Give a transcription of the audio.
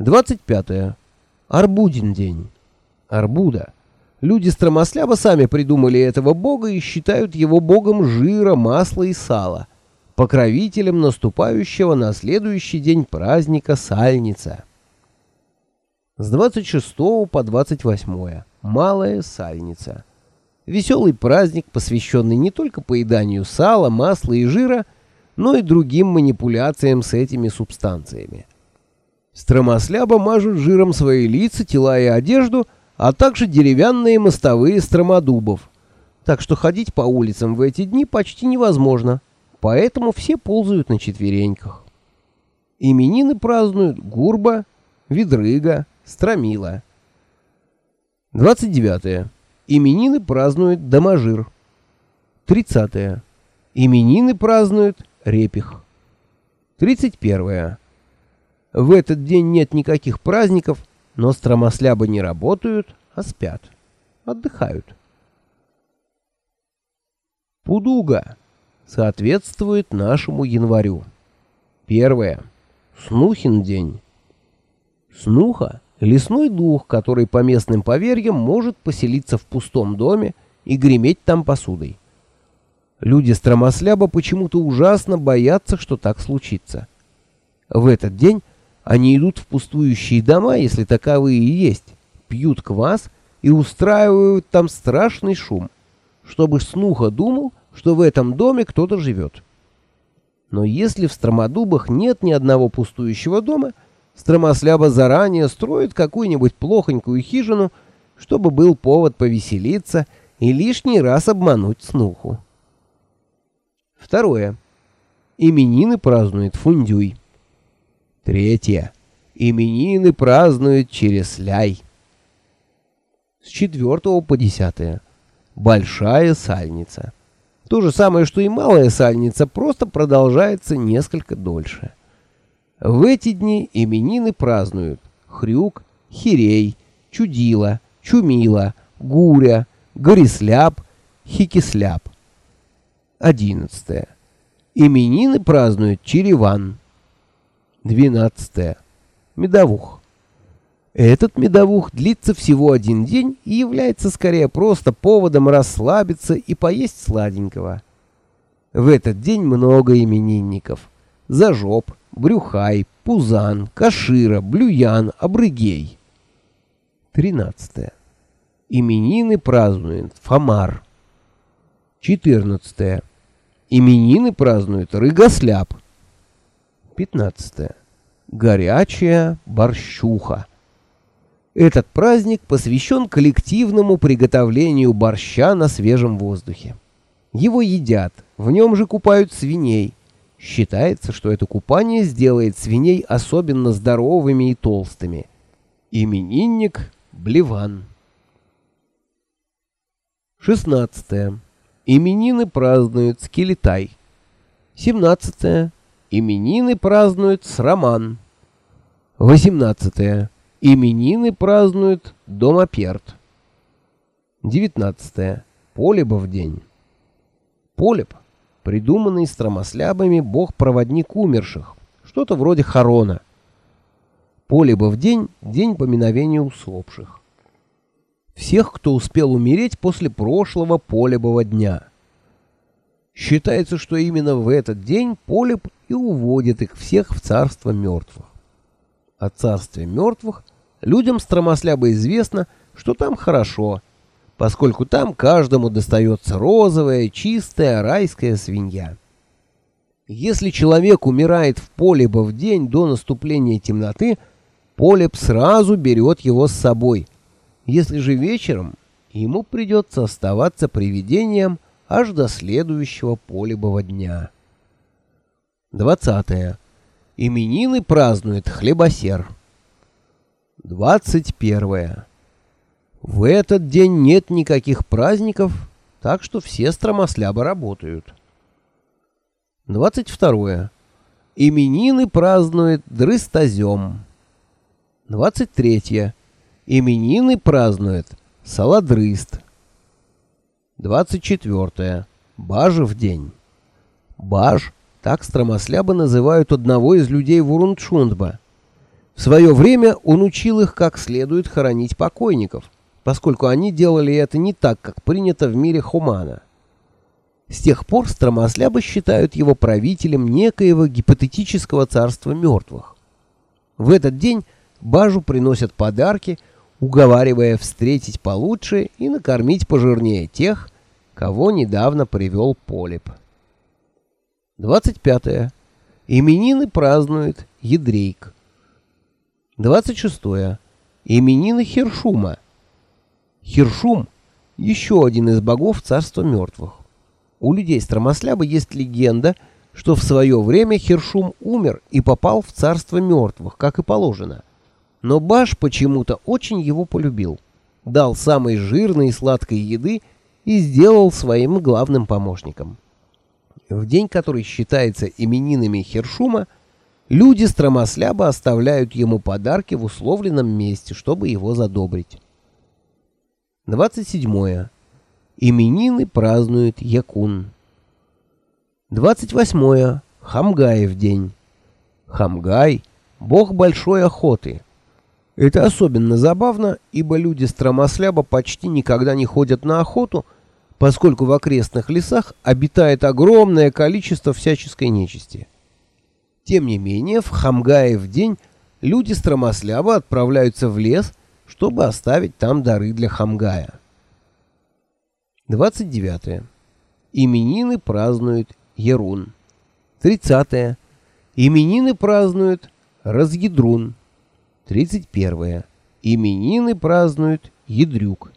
25. Арбудин день. Арбуда. Люди Стромосляба сами придумали этого бога и считают его богом жира, масла и сала, покровителем наступающего на следующий день праздника Сальница. С 26 по 28. Малая Сальница. Веселый праздник, посвященный не только поеданию сала, масла и жира, но и другим манипуляциям с этими субстанциями. Стромосляба мажут жиром свои лица, тела и одежду, а также деревянные мостовые стромодубов. Так что ходить по улицам в эти дни почти невозможно, поэтому все ползают на четвереньках. Именины празднуют Гурба, Ведрыга, Стромила. 29. -е. Именины празднует Доможир. 30. -е. Именины празднует Репих. 31. -е. В этот день нет никаких праздников, но стромослябы не работают, а спят, отдыхают. Пудуга соответствует нашему январю. Первое. Снухин день. Снуха — лесной дух, который по местным поверьям может поселиться в пустом доме и греметь там посудой. Люди стромосляба почему-то ужасно боятся, что так случится. В этот день они идут в пустующие дома, если таковые и есть, пьют квас и устраивают там страшный шум, чтобы Снуха думал, что в этом доме кто-то живет. Но если в Стромодубах нет ни одного пустующего дома, Стромосляба заранее строит какую-нибудь плохонькую хижину, чтобы был повод повеселиться и лишний раз обмануть Снуху. Второе. Именины празднует Фундюй. Третье. Именины празднуют через ляй. С 4 по 10. Большая сальница. То же самое, что и малая сальница, просто продолжается несколько дольше. В эти дни именины празднуют Хрюк, Хирей, Чудила, Чумила, Гуря, Горисляп, Хикисляп. 11. Именины празднуют Череван. 12. Медовух. Этот медовух длится всего один день и является скорее просто поводом расслабиться и поесть сладенького. В этот день много именинников. Зажоп, Брюхай, Пузан, Кашира, Блюян, Обрыгей. 13. Именины празднует Фомар. 14. Именины празднует Рыгосляп. 15. Горячая борщуха. Этот праздник посвящен коллективному приготовлению борща на свежем воздухе. Его едят, в нем же купают свиней. Считается, что это купание сделает свиней особенно здоровыми и толстыми. Именинник Блеван. 16. Именины празднуют Скелетай. 17. Именины празднуют Сраман. 18. Именины празднуют Домоперт. 19. Полебов день. Полеб, придуманный стромослябами бог-проводник умерших, что-то вроде Харона. Полебов день – день поминовения усопших. Всех, кто успел умереть после прошлого Полебова дня – Считается, что именно в этот день Полип и уводит их всех в царство мертвых. О царстве мертвых людям стромосляба известно, что там хорошо, поскольку там каждому достается розовая, чистая райская свинья. Если человек умирает в Полебо в день до наступления темноты, Полеб сразу берет его с собой. Если же вечером, ему придется оставаться привидением – аж до следующего полебого дня. 20. Именины празднует хлебосер. 21. В этот день нет никаких праздников, так что все стромослябы работают. 22. Именины празднует дрыстозем. 23. Именины празднует саладрыст. 24. Бажев день. Баж, так стромослябы называют одного из людей Вурундшундба. В свое время он учил их, как следует хоронить покойников, поскольку они делали это не так, как принято в мире Хумана. С тех пор стромослябы считают его правителем некоего гипотетического царства мертвых. В этот день Бажу приносят подарки, уговаривая встретить получше и накормить пожирнее тех, кого недавно привел Полип. 25. -е. Именины празднует Едрейк. 26. -е. Именины Хершума. Хершум – еще один из богов царства мертвых. У людей Стромослябы есть легенда, что в свое время Хершум умер и попал в царство мертвых, как и положено. Но Баш почему-то очень его полюбил, дал самой жирной и сладкой еды и сделал своим главным помощником. В день, который считается именинами Хершума, люди Стромосляба оставляют ему подарки в условленном месте, чтобы его задобрить. 27. Именины празднует Якун. 28. Хамгаев день. Хамгай – бог большой охоты. Это особенно забавно, ибо люди Стромосляба почти никогда не ходят на охоту, поскольку в окрестных лесах обитает огромное количество всяческой нечисти. Тем не менее, в Хамгаев день люди Стромосляба отправляются в лес, чтобы оставить там дары для Хамгая. 29. -е. Именины празднует Ерун. 30. -е. Именины празднует Разъедрун. 31. -е. Именины празднует Ядрюк.